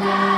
Christmas.